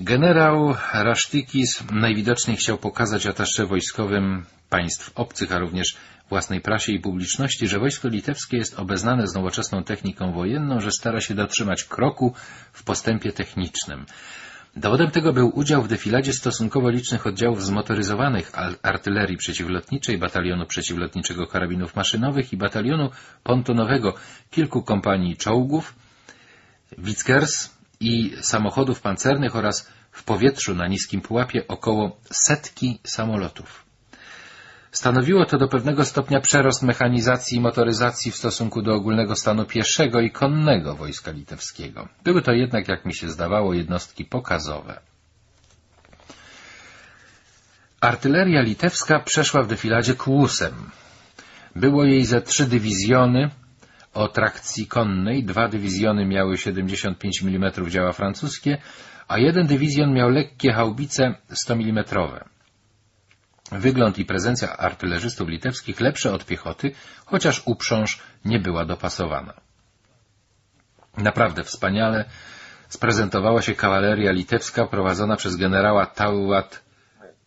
Generał Rasztykis najwidoczniej chciał pokazać atasze wojskowym państw obcych, a również własnej prasie i publiczności, że wojsko litewskie jest obeznane z nowoczesną techniką wojenną, że stara się dotrzymać kroku w postępie technicznym. Dowodem tego był udział w defiladzie stosunkowo licznych oddziałów zmotoryzowanych artylerii przeciwlotniczej, batalionu przeciwlotniczego karabinów maszynowych i batalionu pontonowego, kilku kompanii czołgów, Wickers i samochodów pancernych oraz w powietrzu na niskim pułapie około setki samolotów. Stanowiło to do pewnego stopnia przerost mechanizacji i motoryzacji w stosunku do ogólnego stanu pieszego i konnego wojska litewskiego. Były to jednak, jak mi się zdawało, jednostki pokazowe. Artyleria litewska przeszła w defiladzie kłusem. Było jej ze trzy dywizjony o trakcji konnej, dwa dywizjony miały 75 mm działa francuskie, a jeden dywizjon miał lekkie haubice 100 mm. Wygląd i prezencja artylerzystów litewskich lepsze od piechoty, chociaż uprząż nie była dopasowana. Naprawdę wspaniale sprezentowała się kawaleria litewska prowadzona przez generała Tauat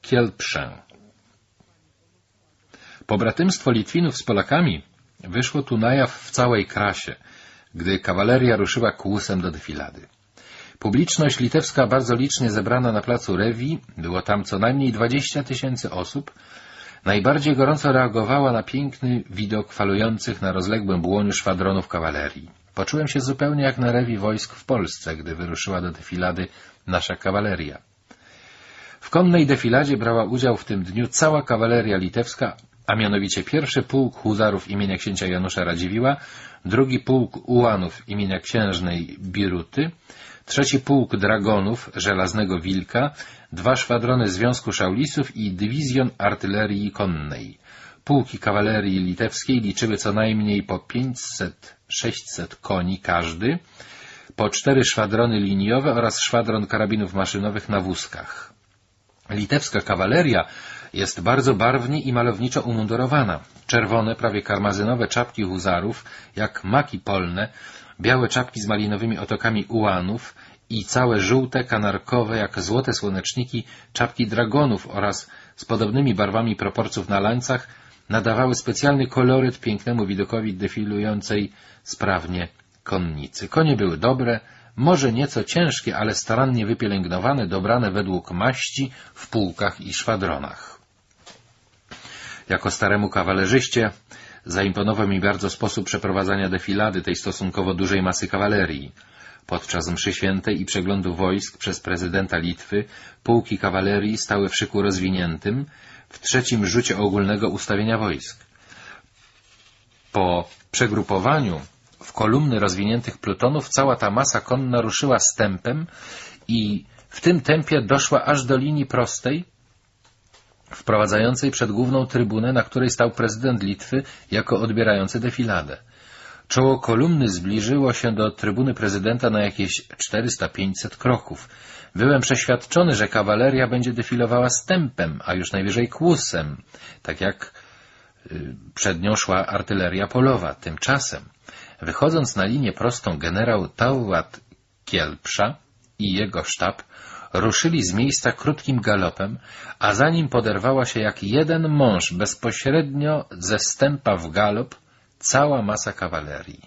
Kielpszę. Pobratymstwo Litwinów z Polakami wyszło tu na jaw w całej krasie, gdy kawaleria ruszyła kłusem do defilady. Publiczność litewska bardzo licznie zebrana na placu Rewi, było tam co najmniej dwadzieścia tysięcy osób, najbardziej gorąco reagowała na piękny widok falujących na rozległym błoniu szwadronów kawalerii. Poczułem się zupełnie jak na Rewi wojsk w Polsce, gdy wyruszyła do defilady nasza kawaleria. W konnej defiladzie brała udział w tym dniu cała kawaleria litewska, a mianowicie pierwszy pułk huzarów imienia księcia Janusza Radziwiła, drugi pułk ułanów imienia księżnej Biruty, trzeci pułk dragonów Żelaznego Wilka, dwa szwadrony Związku Szaulisów i dywizjon artylerii konnej. Pułki kawalerii litewskiej liczyły co najmniej po 500-600 koni każdy, po cztery szwadrony liniowe oraz szwadron karabinów maszynowych na wózkach. Litewska kawaleria jest bardzo barwnie i malowniczo umundurowana. Czerwone, prawie karmazynowe czapki huzarów, jak maki polne, białe czapki z malinowymi otokami ułanów i całe żółte, kanarkowe, jak złote słoneczniki, czapki dragonów oraz z podobnymi barwami proporców na lańcach nadawały specjalny koloryt pięknemu widokowi defilującej sprawnie konnicy. Konie były dobre, może nieco ciężkie, ale starannie wypielęgnowane, dobrane według maści w pułkach i szwadronach. Jako staremu kawalerzyście zaimponował mi bardzo sposób przeprowadzania defilady tej stosunkowo dużej masy kawalerii. Podczas mszy świętej i przeglądu wojsk przez prezydenta Litwy pułki kawalerii stały w szyku rozwiniętym w trzecim rzucie ogólnego ustawienia wojsk. Po przegrupowaniu w kolumny rozwiniętych plutonów cała ta masa konna ruszyła stępem i w tym tempie doszła aż do linii prostej, wprowadzającej przed główną trybunę, na której stał prezydent Litwy jako odbierający defiladę. Czoło kolumny zbliżyło się do trybuny prezydenta na jakieś 400-500 kroków. Byłem przeświadczony, że kawaleria będzie defilowała stępem, a już najwyżej kłusem, tak jak y, przed nią szła artyleria polowa. Tymczasem, wychodząc na linię prostą, generał Tałat Kielpsza i jego sztab ruszyli z miejsca krótkim galopem, a za nim poderwała się jak jeden mąż bezpośrednio ze stępa w galop cała masa kawalerii.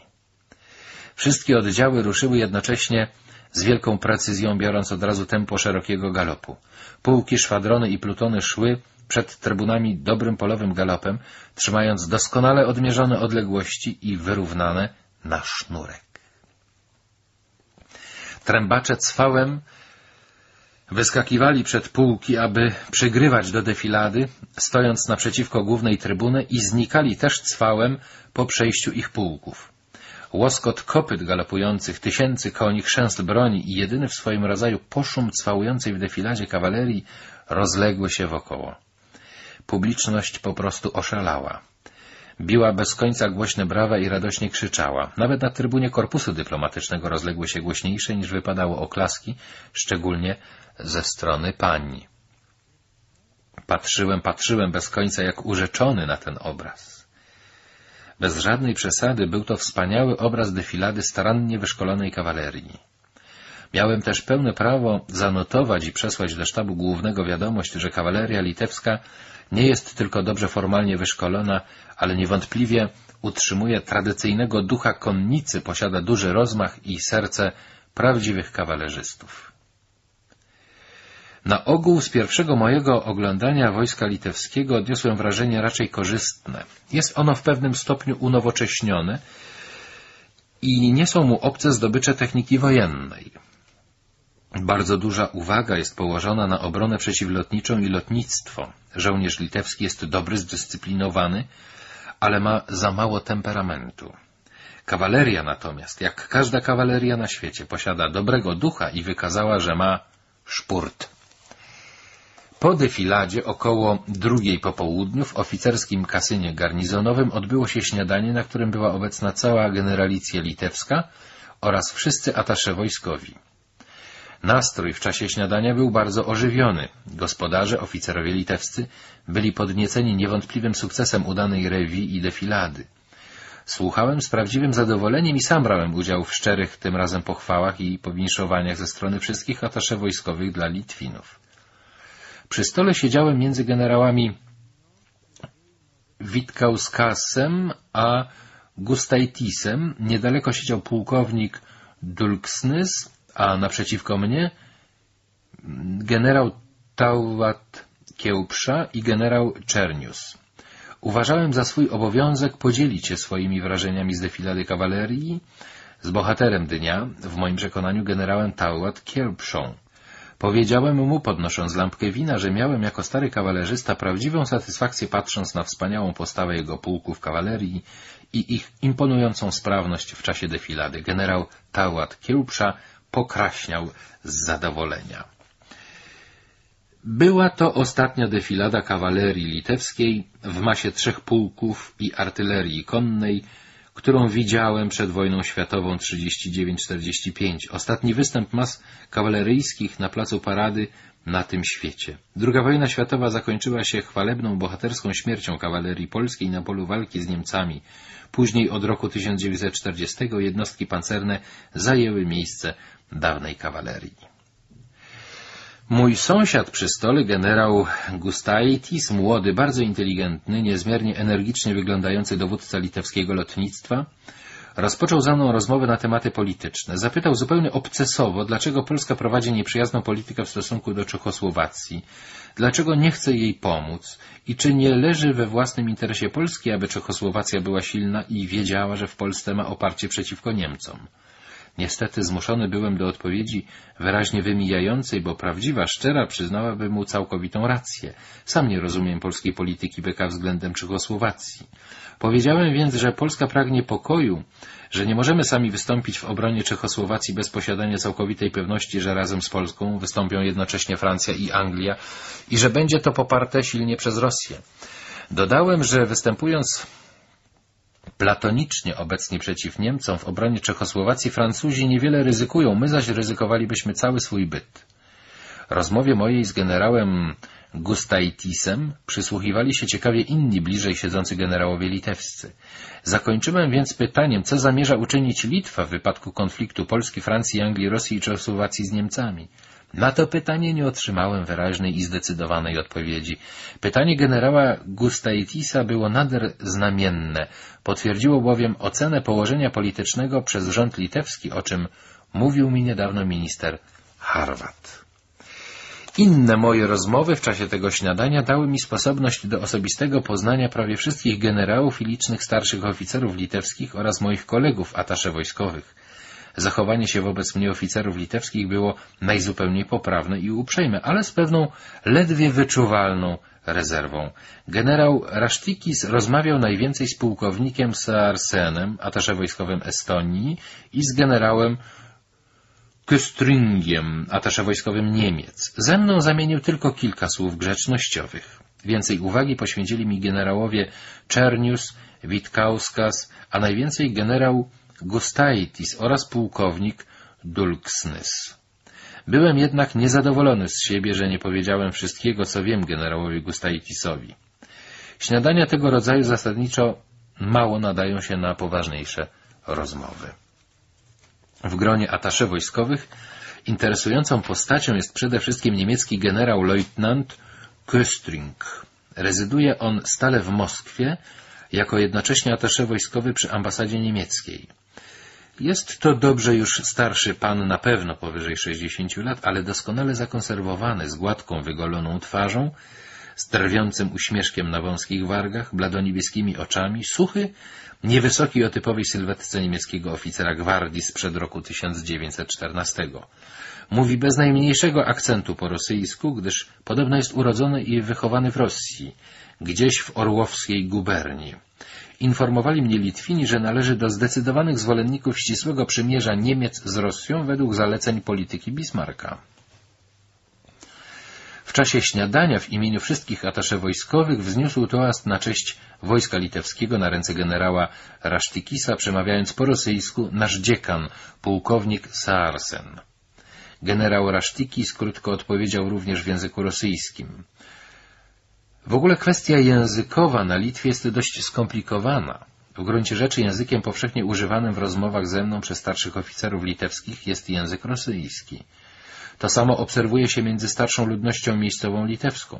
Wszystkie oddziały ruszyły jednocześnie z wielką precyzją, biorąc od razu tempo szerokiego galopu. Pułki, szwadrony i plutony szły przed trybunami dobrym polowym galopem, trzymając doskonale odmierzone odległości i wyrównane na sznurek. Trębacze cwałem wyskakiwali przed pułki, aby przygrywać do defilady, stojąc naprzeciwko głównej trybuny i znikali też cwałem po przejściu ich pułków. Łoskot kopyt galopujących, tysięcy koni, chrzęst broni i jedyny w swoim rodzaju poszum cwałującej w defiladzie kawalerii rozległy się wokoło. Publiczność po prostu oszalała. Biła bez końca głośne brawa i radośnie krzyczała. Nawet na trybunie korpusu dyplomatycznego rozległy się głośniejsze niż wypadało oklaski, szczególnie ze strony pań. Patrzyłem, patrzyłem bez końca jak urzeczony na ten obraz. Bez żadnej przesady był to wspaniały obraz defilady starannie wyszkolonej kawalerii. Miałem też pełne prawo zanotować i przesłać do sztabu głównego wiadomość, że kawaleria litewska nie jest tylko dobrze formalnie wyszkolona, ale niewątpliwie utrzymuje tradycyjnego ducha konnicy, posiada duży rozmach i serce prawdziwych kawalerzystów. Na ogół z pierwszego mojego oglądania wojska litewskiego odniosłem wrażenie raczej korzystne. Jest ono w pewnym stopniu unowocześnione i nie są mu obce zdobycze techniki wojennej. Bardzo duża uwaga jest położona na obronę przeciwlotniczą i lotnictwo. Żołnierz litewski jest dobry, zdyscyplinowany, ale ma za mało temperamentu. Kawaleria natomiast, jak każda kawaleria na świecie, posiada dobrego ducha i wykazała, że ma szpurt. Po defiladzie około drugiej po południu w oficerskim kasynie garnizonowym odbyło się śniadanie, na którym była obecna cała generalicja litewska oraz wszyscy atasze wojskowi. Nastrój w czasie śniadania był bardzo ożywiony. Gospodarze, oficerowie litewscy byli podnieceni niewątpliwym sukcesem udanej rewii i defilady. Słuchałem z prawdziwym zadowoleniem i sam brałem udział w szczerych tym razem pochwałach i powinszowaniach ze strony wszystkich atasze wojskowych dla Litwinów. Przy stole siedziałem między generałami Witkauskasem a Gustajtisem. Niedaleko siedział pułkownik Dulksnys, a naprzeciwko mnie generał Tauwat Kiełpsza i generał Czernius. Uważałem za swój obowiązek podzielić się swoimi wrażeniami z defilady kawalerii z bohaterem dnia, w moim przekonaniu generałem Tauwat Kiełpszą. Powiedziałem mu, podnosząc lampkę wina, że miałem jako stary kawalerzysta prawdziwą satysfakcję patrząc na wspaniałą postawę jego pułków kawalerii i ich imponującą sprawność w czasie defilady. Generał Tałat Kiełpsza pokraśniał z zadowolenia. Była to ostatnia defilada kawalerii litewskiej w masie trzech pułków i artylerii konnej, którą widziałem przed wojną światową 39-45. Ostatni występ mas kawaleryjskich na placu parady na tym świecie. Druga wojna światowa zakończyła się chwalebną, bohaterską śmiercią kawalerii polskiej na polu walki z Niemcami. Później od roku 1940 jednostki pancerne zajęły miejsce dawnej kawalerii. Mój sąsiad przy stole, generał Gustaitis, młody, bardzo inteligentny, niezmiernie energicznie wyglądający dowódca litewskiego lotnictwa, rozpoczął ze mną rozmowę na tematy polityczne. Zapytał zupełnie obcesowo, dlaczego Polska prowadzi nieprzyjazną politykę w stosunku do Czechosłowacji, dlaczego nie chce jej pomóc i czy nie leży we własnym interesie Polski, aby Czechosłowacja była silna i wiedziała, że w Polsce ma oparcie przeciwko Niemcom. Niestety zmuszony byłem do odpowiedzi wyraźnie wymijającej, bo prawdziwa, szczera przyznałaby mu całkowitą rację. Sam nie rozumiem polskiej polityki BK względem Czechosłowacji. Powiedziałem więc, że Polska pragnie pokoju, że nie możemy sami wystąpić w obronie Czechosłowacji bez posiadania całkowitej pewności, że razem z Polską wystąpią jednocześnie Francja i Anglia i że będzie to poparte silnie przez Rosję. Dodałem, że występując platonicznie obecnie przeciw Niemcom w obronie Czechosłowacji Francuzi niewiele ryzykują, my zaś ryzykowalibyśmy cały swój byt. Rozmowie mojej z generałem Gustaitisem przysłuchiwali się ciekawie inni bliżej siedzący generałowie litewscy. Zakończyłem więc pytaniem, co zamierza uczynić Litwa w wypadku konfliktu Polski, Francji, Anglii, Rosji i Czechosłowacji z Niemcami. Na to pytanie nie otrzymałem wyraźnej i zdecydowanej odpowiedzi. Pytanie generała Gustaitisa było nader znamienne. Potwierdziło bowiem ocenę położenia politycznego przez rząd litewski, o czym mówił mi niedawno minister Harvard. Inne moje rozmowy w czasie tego śniadania dały mi sposobność do osobistego poznania prawie wszystkich generałów i licznych starszych oficerów litewskich oraz moich kolegów atasze wojskowych. Zachowanie się wobec mnie oficerów litewskich było najzupełniej poprawne i uprzejme, ale z pewną ledwie wyczuwalną rezerwą. Generał Rasztikis rozmawiał najwięcej z pułkownikiem Saarsenem, atasze wojskowym Estonii i z generałem Köstringiem, atasze wojskowym Niemiec. Ze mną zamienił tylko kilka słów grzecznościowych. Więcej uwagi poświęcili mi generałowie Czernius, Witkauskas, a najwięcej generał Gustaitis oraz pułkownik Dulksnys. Byłem jednak niezadowolony z siebie, że nie powiedziałem wszystkiego, co wiem generałowi Gustaitisowi. Śniadania tego rodzaju zasadniczo mało nadają się na poważniejsze rozmowy. W gronie atasze wojskowych Interesującą postacią jest przede wszystkim niemiecki generał leutnant Köstring. Rezyduje on stale w Moskwie, jako jednocześnie atasze wojskowy przy ambasadzie niemieckiej. Jest to dobrze już starszy pan, na pewno powyżej 60 lat, ale doskonale zakonserwowany, z gładką, wygoloną twarzą, z drwiącym uśmieszkiem na wąskich wargach, bladoniebieskimi oczami, suchy, niewysoki o typowej sylwetce niemieckiego oficera gwardii sprzed roku 1914. Mówi bez najmniejszego akcentu po rosyjsku, gdyż podobno jest urodzony i wychowany w Rosji, gdzieś w orłowskiej guberni. Informowali mnie Litwini, że należy do zdecydowanych zwolenników ścisłego przymierza Niemiec z Rosją według zaleceń polityki Bismarcka. W czasie śniadania w imieniu wszystkich atasze wojskowych wzniósł toast na cześć wojska litewskiego na ręce generała Rasztikisa, przemawiając po rosyjsku nasz dziekan, pułkownik Saarsen. Generał Rasztikis krótko odpowiedział również w języku rosyjskim. W ogóle kwestia językowa na Litwie jest dość skomplikowana. W gruncie rzeczy językiem powszechnie używanym w rozmowach ze mną przez starszych oficerów litewskich jest język rosyjski. To samo obserwuje się między starszą ludnością miejscową litewską.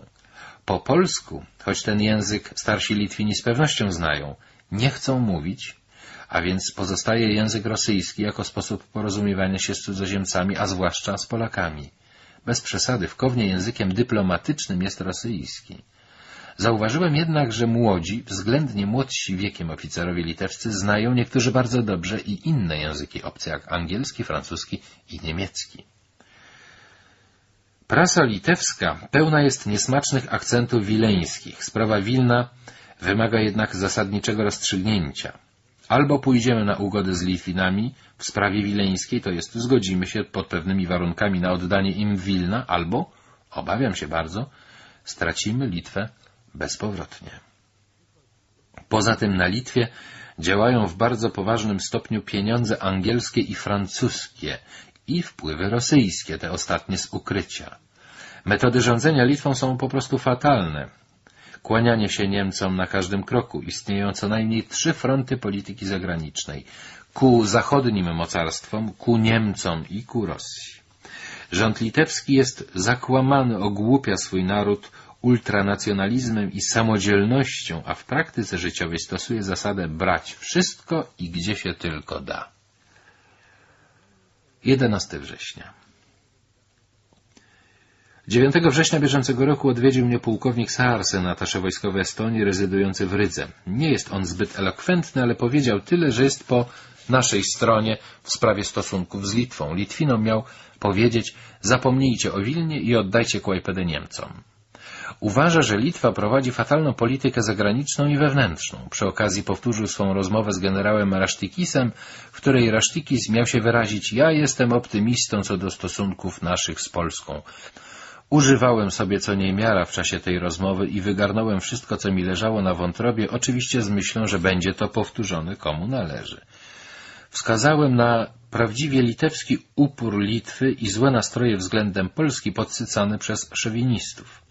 Po polsku, choć ten język starsi Litwini z pewnością znają, nie chcą mówić, a więc pozostaje język rosyjski jako sposób porozumiewania się z cudzoziemcami, a zwłaszcza z Polakami. Bez przesady, w Kownie językiem dyplomatycznym jest rosyjski. Zauważyłem jednak, że młodzi, względnie młodsi wiekiem oficerowie litewscy znają niektórzy bardzo dobrze i inne języki obce, jak angielski, francuski i niemiecki. Prasa litewska pełna jest niesmacznych akcentów wileńskich. Sprawa Wilna wymaga jednak zasadniczego rozstrzygnięcia. Albo pójdziemy na ugodę z Litwinami w sprawie wileńskiej, to jest zgodzimy się pod pewnymi warunkami na oddanie im Wilna, albo, obawiam się bardzo, stracimy Litwę bezpowrotnie. Poza tym na Litwie działają w bardzo poważnym stopniu pieniądze angielskie i francuskie i wpływy rosyjskie, te ostatnie z ukrycia. Metody rządzenia Litwą są po prostu fatalne. Kłanianie się Niemcom na każdym kroku. Istnieją co najmniej trzy fronty polityki zagranicznej. Ku zachodnim mocarstwom, ku Niemcom i ku Rosji. Rząd litewski jest zakłamany, ogłupia swój naród ultranacjonalizmem i samodzielnością, a w praktyce życiowej stosuje zasadę brać wszystko i gdzie się tylko da. 11 września 9 września bieżącego roku odwiedził mnie pułkownik Saarsen, atasze wojskowy Estonii, rezydujący w Rydze. Nie jest on zbyt elokwentny, ale powiedział tyle, że jest po naszej stronie w sprawie stosunków z Litwą. Litwinom miał powiedzieć, zapomnijcie o Wilnie i oddajcie Kłajpedę Niemcom. Uważa, że Litwa prowadzi fatalną politykę zagraniczną i wewnętrzną. Przy okazji powtórzył swą rozmowę z generałem Rasztikisem, w której Rasztikis miał się wyrazić ja jestem optymistą co do stosunków naszych z Polską. Używałem sobie co niemiara w czasie tej rozmowy i wygarnąłem wszystko, co mi leżało na wątrobie, oczywiście z myślą, że będzie to powtórzone komu należy. Wskazałem na prawdziwie litewski upór Litwy i złe nastroje względem Polski podsycane przez szowinistów.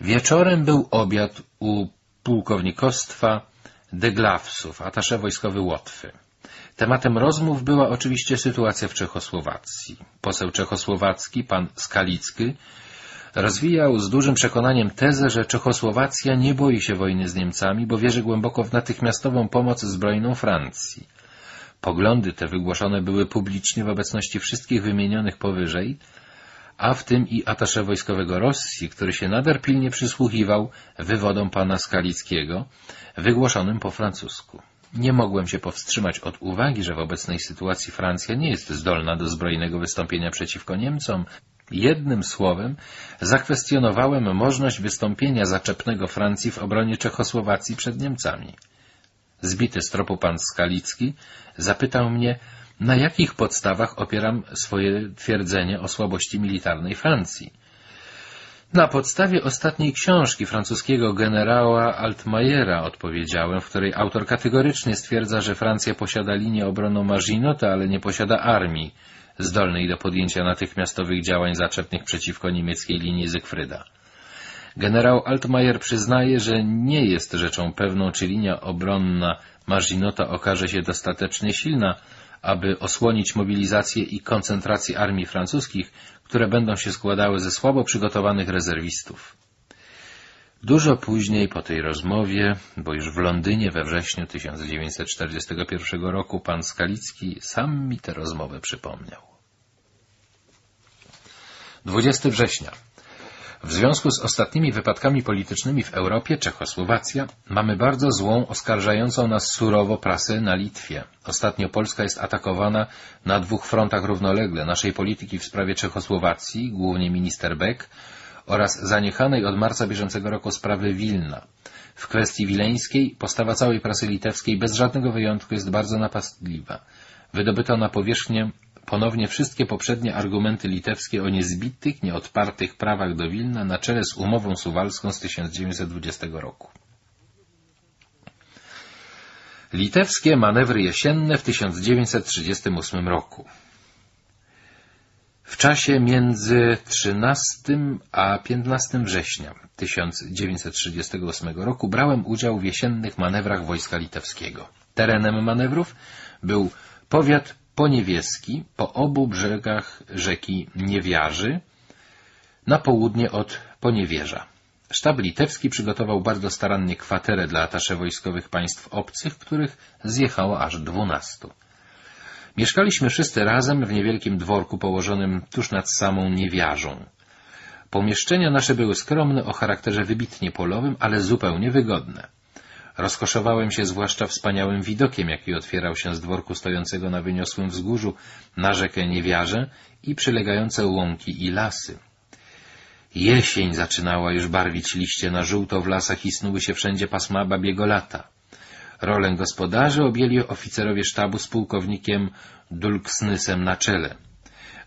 Wieczorem był obiad u pułkownikostwa Deglawsów, atasze wojskowy Łotwy. Tematem rozmów była oczywiście sytuacja w Czechosłowacji. Poseł czechosłowacki, pan Skalicki, rozwijał z dużym przekonaniem tezę, że Czechosłowacja nie boi się wojny z Niemcami, bo wierzy głęboko w natychmiastową pomoc zbrojną Francji. Poglądy te wygłoszone były publicznie w obecności wszystkich wymienionych powyżej, a w tym i atasze wojskowego Rosji, który się nader pilnie przysłuchiwał wywodom pana Skalickiego, wygłoszonym po francusku. Nie mogłem się powstrzymać od uwagi, że w obecnej sytuacji Francja nie jest zdolna do zbrojnego wystąpienia przeciwko Niemcom. Jednym słowem zakwestionowałem możliwość wystąpienia zaczepnego Francji w obronie Czechosłowacji przed Niemcami. Zbity z tropu pan Skalicki zapytał mnie, na jakich podstawach opieram swoje twierdzenie o słabości militarnej Francji. Na podstawie ostatniej książki francuskiego generała Altmajera odpowiedziałem, w której autor kategorycznie stwierdza, że Francja posiada linię obronną Maginota, ale nie posiada armii zdolnej do podjęcia natychmiastowych działań zaczepnych przeciwko niemieckiej linii Zygfryda. Generał Altmajer przyznaje, że nie jest rzeczą pewną, czy linia obronna Maginota okaże się dostatecznie silna, aby osłonić mobilizację i koncentrację armii francuskich, które będą się składały ze słabo przygotowanych rezerwistów. Dużo później po tej rozmowie, bo już w Londynie we wrześniu 1941 roku pan Skalicki sam mi tę rozmowę przypomniał. 20 września. W związku z ostatnimi wypadkami politycznymi w Europie, Czechosłowacja, mamy bardzo złą, oskarżającą nas surowo prasę na Litwie. Ostatnio Polska jest atakowana na dwóch frontach równolegle naszej polityki w sprawie Czechosłowacji, głównie minister Beck, oraz zaniechanej od marca bieżącego roku sprawy Wilna. W kwestii wileńskiej postawa całej prasy litewskiej bez żadnego wyjątku jest bardzo napastliwa. Wydobyto na powierzchnię ponownie wszystkie poprzednie argumenty litewskie o niezbitych, nieodpartych prawach do Wilna na czele z umową suwalską z 1920 roku. Litewskie manewry jesienne w 1938 roku w czasie między 13 a 15 września 1938 roku brałem udział w jesiennych manewrach wojska litewskiego. Terenem manewrów był powiat poniewieski po obu brzegach rzeki Niewiarzy na południe od Poniewierza. Sztab litewski przygotował bardzo starannie kwaterę dla atasze wojskowych państw obcych, których zjechało aż dwunastu. Mieszkaliśmy wszyscy razem w niewielkim dworku położonym tuż nad samą Niewiarzą. Pomieszczenia nasze były skromne, o charakterze wybitnie polowym, ale zupełnie wygodne. Rozkoszowałem się zwłaszcza wspaniałym widokiem, jaki otwierał się z dworku stojącego na wyniosłym wzgórzu na rzekę Niewiarze i przylegające łąki i lasy. Jesień zaczynała już barwić liście na żółto w lasach i snuły się wszędzie pasma babiego lata. Rolę gospodarzy objęli oficerowie sztabu z pułkownikiem Dulksnysem na czele.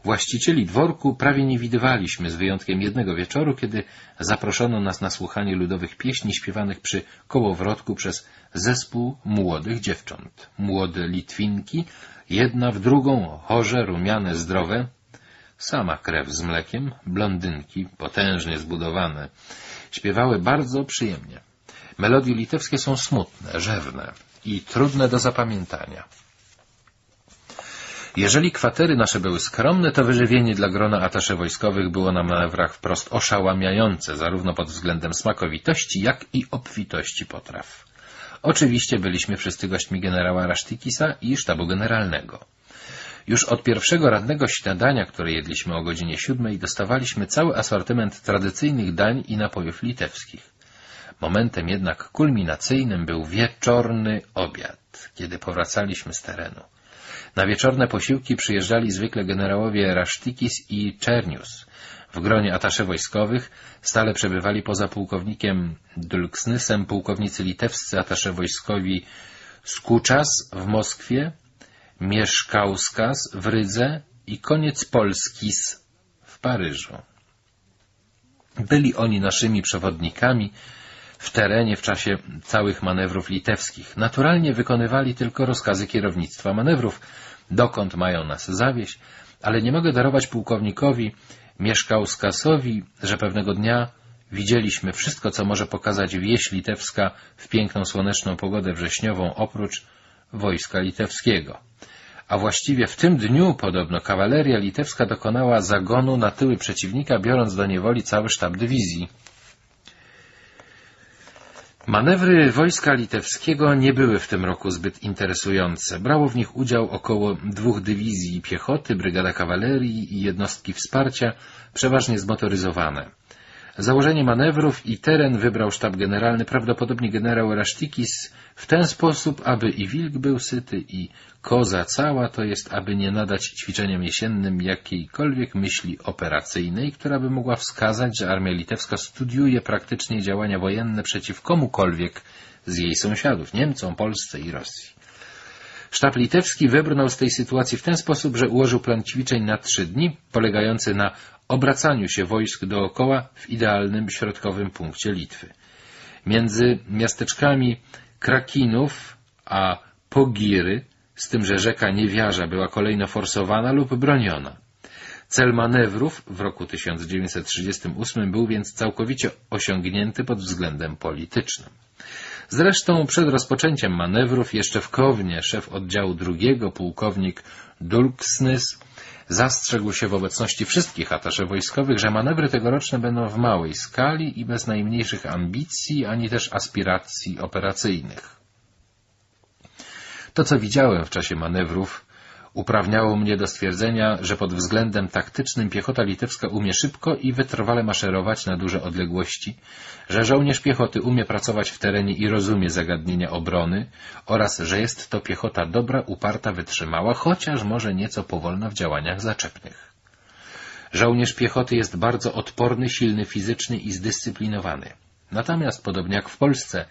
Właścicieli dworku prawie nie widywaliśmy, z wyjątkiem jednego wieczoru, kiedy zaproszono nas na słuchanie ludowych pieśni śpiewanych przy kołowrotku przez zespół młodych dziewcząt. Młode Litwinki, jedna w drugą, chorze, rumiane, zdrowe, sama krew z mlekiem, blondynki, potężnie zbudowane, śpiewały bardzo przyjemnie. Melodie litewskie są smutne, rzewne i trudne do zapamiętania. Jeżeli kwatery nasze były skromne, to wyżywienie dla grona atasze wojskowych było na manewrach wprost oszałamiające, zarówno pod względem smakowitości, jak i obfitości potraw. Oczywiście byliśmy wszyscy gośćmi generała Rasztikisa i sztabu generalnego. Już od pierwszego radnego śniadania, które jedliśmy o godzinie siódmej, dostawaliśmy cały asortyment tradycyjnych dań i napojów litewskich. Momentem jednak kulminacyjnym był wieczorny obiad, kiedy powracaliśmy z terenu. Na wieczorne posiłki przyjeżdżali zwykle generałowie Rasztikis i Czernius. W gronie atasze wojskowych stale przebywali poza pułkownikiem Dulksnysem pułkownicy litewscy atasze wojskowi Skuczas w Moskwie, Mieszkauskas w Rydze i koniec Polskis w Paryżu. Byli oni naszymi przewodnikami w terenie w czasie całych manewrów litewskich. Naturalnie wykonywali tylko rozkazy kierownictwa manewrów, dokąd mają nas zawieść, ale nie mogę darować pułkownikowi Mieszkauskasowi, że pewnego dnia widzieliśmy wszystko, co może pokazać wieś litewska w piękną słoneczną pogodę wrześniową, oprócz wojska litewskiego. A właściwie w tym dniu podobno kawaleria litewska dokonała zagonu na tyły przeciwnika, biorąc do niewoli cały sztab dywizji. Manewry wojska litewskiego nie były w tym roku zbyt interesujące. Brało w nich udział około dwóch dywizji piechoty, brygada kawalerii i jednostki wsparcia, przeważnie zmotoryzowane. Założenie manewrów i teren wybrał sztab generalny, prawdopodobnie generał Rasztikis, w ten sposób, aby i wilk był syty, i koza cała, to jest, aby nie nadać ćwiczeniom jesiennym jakiejkolwiek myśli operacyjnej, która by mogła wskazać, że armia litewska studiuje praktycznie działania wojenne przeciw komukolwiek z jej sąsiadów, Niemcom, Polsce i Rosji. Sztab litewski wybrnął z tej sytuacji w ten sposób, że ułożył plan ćwiczeń na trzy dni, polegający na obracaniu się wojsk dookoła w idealnym środkowym punkcie Litwy. Między miasteczkami Krakinów a Pogiry, z tym, że rzeka Niewiarza była kolejno forsowana lub broniona. Cel manewrów w roku 1938 był więc całkowicie osiągnięty pod względem politycznym. Zresztą przed rozpoczęciem manewrów jeszcze w Kownie szef oddziału drugiego, pułkownik Dulksnys, zastrzegł się w obecności wszystkich atasze wojskowych, że manewry tegoroczne będą w małej skali i bez najmniejszych ambicji, ani też aspiracji operacyjnych. To, co widziałem w czasie manewrów, uprawniało mnie do stwierdzenia, że pod względem taktycznym piechota litewska umie szybko i wytrwale maszerować na duże odległości, że żołnierz piechoty umie pracować w terenie i rozumie zagadnienia obrony oraz że jest to piechota dobra, uparta, wytrzymała, chociaż może nieco powolna w działaniach zaczepnych. Żołnierz piechoty jest bardzo odporny, silny fizycznie i zdyscyplinowany. Natomiast, podobnie jak w Polsce,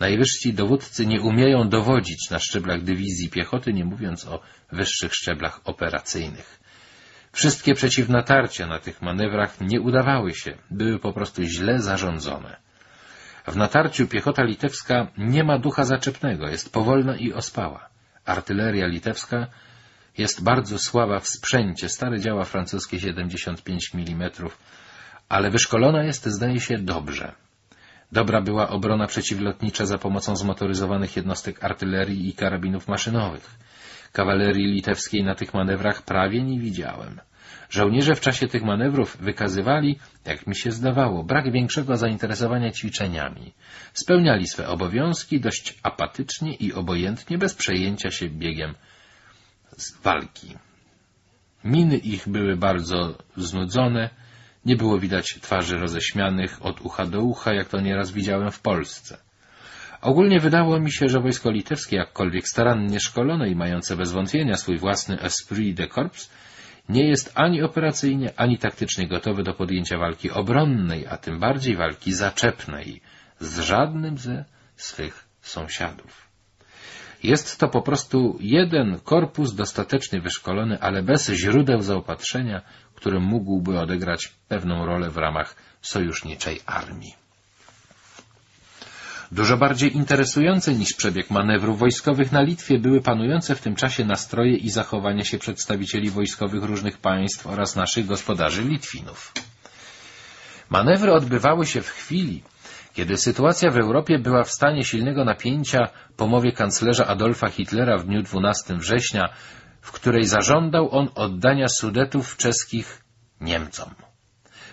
Najwyżsi dowódcy nie umieją dowodzić na szczeblach dywizji piechoty, nie mówiąc o wyższych szczeblach operacyjnych. Wszystkie przeciwnatarcia na tych manewrach nie udawały się, były po prostu źle zarządzone. W natarciu piechota litewska nie ma ducha zaczepnego, jest powolna i ospała. Artyleria litewska jest bardzo słaba w sprzęcie, stare działa francuskie 75 mm, ale wyszkolona jest, zdaje się, dobrze. Dobra była obrona przeciwlotnicza za pomocą zmotoryzowanych jednostek artylerii i karabinów maszynowych. Kawalerii litewskiej na tych manewrach prawie nie widziałem. Żołnierze w czasie tych manewrów wykazywali, jak mi się zdawało, brak większego zainteresowania ćwiczeniami. Spełniali swe obowiązki dość apatycznie i obojętnie, bez przejęcia się biegiem z walki. Miny ich były bardzo znudzone, nie było widać twarzy roześmianych od ucha do ucha, jak to nieraz widziałem w Polsce. Ogólnie wydało mi się, że wojsko litewskie, jakkolwiek starannie szkolone i mające bez wątpienia swój własny esprit de corps, nie jest ani operacyjnie, ani taktycznie gotowe do podjęcia walki obronnej, a tym bardziej walki zaczepnej z żadnym ze swych sąsiadów. Jest to po prostu jeden korpus dostatecznie wyszkolony, ale bez źródeł zaopatrzenia, który mógłby odegrać pewną rolę w ramach sojuszniczej armii. Dużo bardziej interesujące niż przebieg manewrów wojskowych na Litwie były panujące w tym czasie nastroje i zachowania się przedstawicieli wojskowych różnych państw oraz naszych gospodarzy Litwinów. Manewry odbywały się w chwili, kiedy sytuacja w Europie była w stanie silnego napięcia po mowie kanclerza Adolfa Hitlera w dniu 12 września w której zażądał on oddania Sudetów czeskich Niemcom.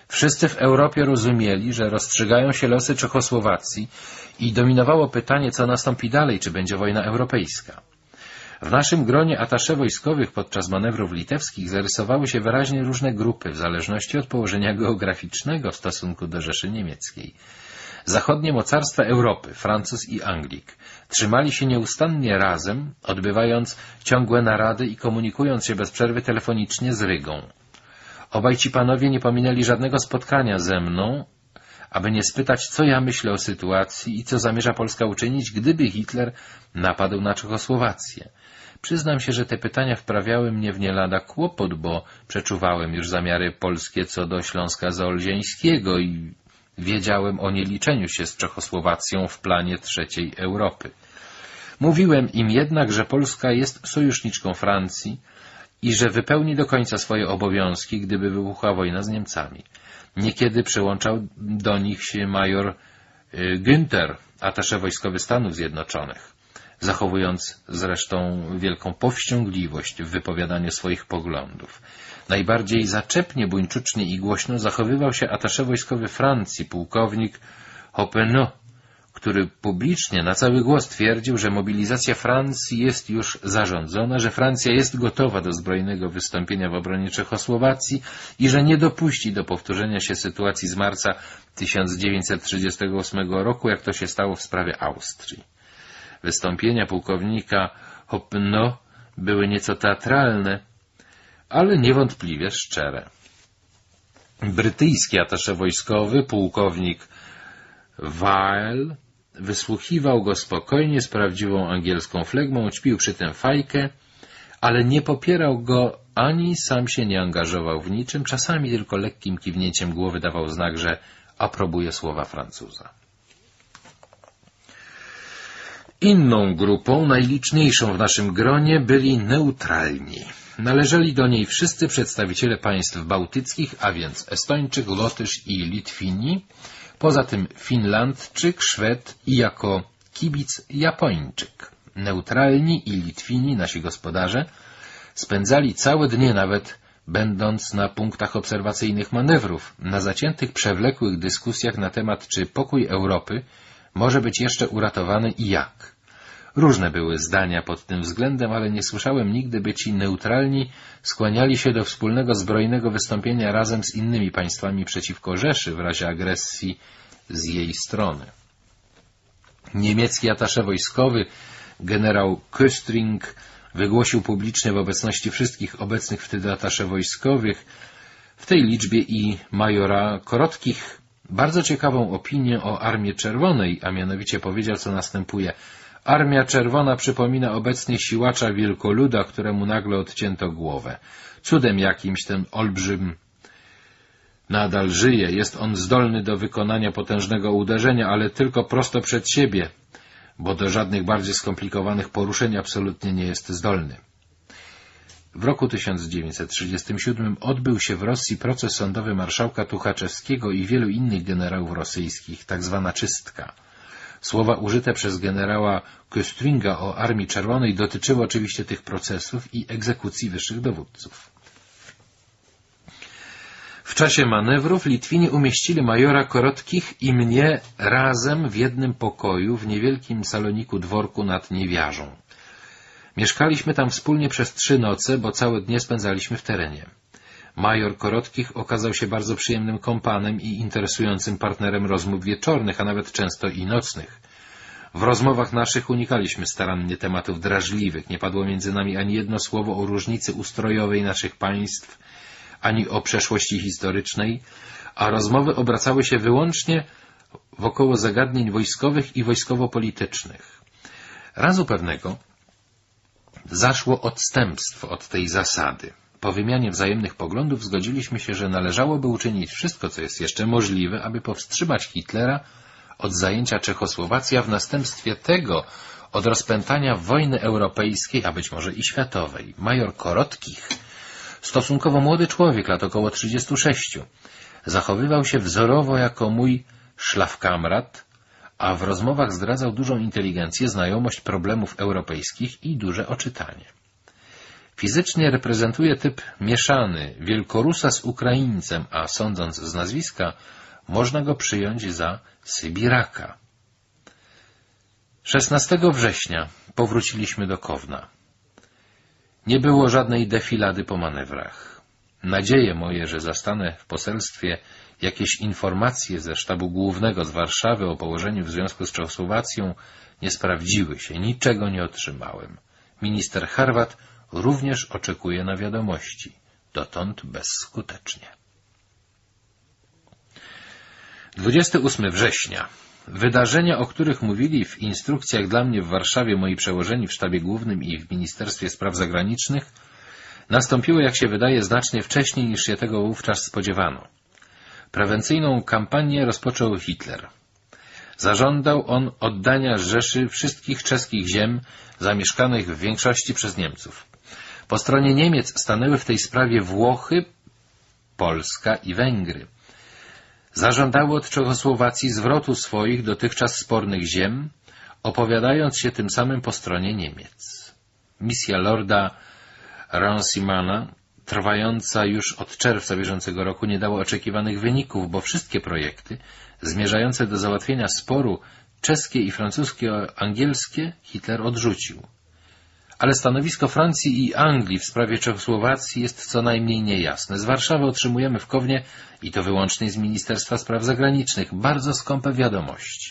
Wszyscy w Europie rozumieli, że rozstrzygają się losy Czechosłowacji i dominowało pytanie, co nastąpi dalej, czy będzie wojna europejska. W naszym gronie atasze wojskowych podczas manewrów litewskich zarysowały się wyraźnie różne grupy w zależności od położenia geograficznego w stosunku do Rzeszy Niemieckiej. Zachodnie mocarstwa Europy, Francuz i Anglik, trzymali się nieustannie razem, odbywając ciągłe narady i komunikując się bez przerwy telefonicznie z Rygą. Obaj ci panowie nie pominęli żadnego spotkania ze mną, aby nie spytać, co ja myślę o sytuacji i co zamierza Polska uczynić, gdyby Hitler napadł na Czechosłowację. Przyznam się, że te pytania wprawiały mnie w nie lada kłopot, bo przeczuwałem już zamiary polskie co do Śląska Zaolziańskiego i wiedziałem o nieliczeniu się z Czechosłowacją w planie trzeciej Europy. Mówiłem im jednak, że Polska jest sojuszniczką Francji i że wypełni do końca swoje obowiązki, gdyby wybuchła wojna z Niemcami. Niekiedy przyłączał do nich się major y, Günther, atasze wojskowy Stanów Zjednoczonych, zachowując zresztą wielką powściągliwość w wypowiadaniu swoich poglądów. Najbardziej zaczepnie, buńczucznie i głośno zachowywał się atasze wojskowy Francji, pułkownik Hoppenot, który publicznie na cały głos twierdził, że mobilizacja Francji jest już zarządzona, że Francja jest gotowa do zbrojnego wystąpienia w obronie Czechosłowacji i że nie dopuści do powtórzenia się sytuacji z marca 1938 roku, jak to się stało w sprawie Austrii. Wystąpienia pułkownika Hopno były nieco teatralne, ale niewątpliwie szczere. Brytyjski atasze wojskowy, pułkownik Weil, wysłuchiwał go spokojnie z prawdziwą angielską flegmą, ćpił przy tym fajkę, ale nie popierał go ani sam się nie angażował w niczym, czasami tylko lekkim kiwnięciem głowy dawał znak, że aprobuje słowa Francuza. Inną grupą, najliczniejszą w naszym gronie, byli neutralni. Należeli do niej wszyscy przedstawiciele państw bałtyckich, a więc Estończyk, Lotysz i Litwini, poza tym Finlandczyk, Szwed i jako kibic Japończyk. Neutralni i Litwini, nasi gospodarze, spędzali całe dnie nawet będąc na punktach obserwacyjnych manewrów, na zaciętych, przewlekłych dyskusjach na temat, czy pokój Europy może być jeszcze uratowany i jak. Różne były zdania pod tym względem, ale nie słyszałem nigdy, by ci neutralni skłaniali się do wspólnego zbrojnego wystąpienia razem z innymi państwami przeciwko Rzeszy w razie agresji z jej strony. Niemiecki atasze wojskowy, generał Köstring, wygłosił publicznie w obecności wszystkich obecnych wtedy atasze wojskowych, w tej liczbie i majora Korotkich, bardzo ciekawą opinię o Armii Czerwonej, a mianowicie powiedział, co następuje. Armia Czerwona przypomina obecnie siłacza wielkoluda, któremu nagle odcięto głowę. Cudem jakimś ten olbrzym nadal żyje. Jest on zdolny do wykonania potężnego uderzenia, ale tylko prosto przed siebie, bo do żadnych bardziej skomplikowanych poruszeń absolutnie nie jest zdolny. W roku 1937 odbył się w Rosji proces sądowy marszałka Tuchaczewskiego i wielu innych generałów rosyjskich, tak zwana czystka. Słowa użyte przez generała Köstringa o Armii Czerwonej dotyczyły oczywiście tych procesów i egzekucji wyższych dowódców. W czasie manewrów Litwini umieścili majora Korotkich i mnie razem w jednym pokoju w niewielkim saloniku dworku nad Niewiarzą. Mieszkaliśmy tam wspólnie przez trzy noce, bo całe dnie spędzaliśmy w terenie. Major Korotkich okazał się bardzo przyjemnym kompanem i interesującym partnerem rozmów wieczornych, a nawet często i nocnych. W rozmowach naszych unikaliśmy starannie tematów drażliwych, nie padło między nami ani jedno słowo o różnicy ustrojowej naszych państw, ani o przeszłości historycznej, a rozmowy obracały się wyłącznie wokoło zagadnień wojskowych i wojskowo-politycznych. Razu pewnego zaszło odstępstwo od tej zasady. Po wymianie wzajemnych poglądów zgodziliśmy się, że należałoby uczynić wszystko, co jest jeszcze możliwe, aby powstrzymać Hitlera od zajęcia Czechosłowacji, a w następstwie tego od rozpętania wojny europejskiej, a być może i światowej. Major Korotkich Stosunkowo młody człowiek, lat około 36. Zachowywał się wzorowo jako mój szlafkamrat, a w rozmowach zdradzał dużą inteligencję, znajomość problemów europejskich i duże oczytanie. Fizycznie reprezentuje typ mieszany, Wielkorusa z Ukraińcem, a sądząc z nazwiska, można go przyjąć za Sybiraka. 16 września powróciliśmy do Kowna. Nie było żadnej defilady po manewrach. Nadzieje moje, że zastanę w poselstwie jakieś informacje ze sztabu głównego z Warszawy o położeniu w związku z Czechosłowacją nie sprawdziły się. Niczego nie otrzymałem. Minister Harwat również oczekuje na wiadomości. Dotąd bezskutecznie. 28 września Wydarzenia, o których mówili w instrukcjach dla mnie w Warszawie moi przełożeni w sztabie głównym i w Ministerstwie Spraw Zagranicznych, nastąpiły, jak się wydaje, znacznie wcześniej niż się tego wówczas spodziewano. Prewencyjną kampanię rozpoczął Hitler. Zażądał on oddania Rzeszy wszystkich czeskich ziem zamieszkanych w większości przez Niemców. Po stronie Niemiec stanęły w tej sprawie Włochy, Polska i Węgry zażądały od Czechosłowacji zwrotu swoich dotychczas spornych ziem, opowiadając się tym samym po stronie Niemiec. Misja lorda Rancimana, trwająca już od czerwca bieżącego roku, nie dała oczekiwanych wyników, bo wszystkie projekty zmierzające do załatwienia sporu czeskie i francuskie angielskie Hitler odrzucił ale stanowisko Francji i Anglii w sprawie Czechosłowacji jest co najmniej niejasne. Z Warszawy otrzymujemy w Kownie, i to wyłącznie z Ministerstwa Spraw Zagranicznych, bardzo skąpe wiadomości.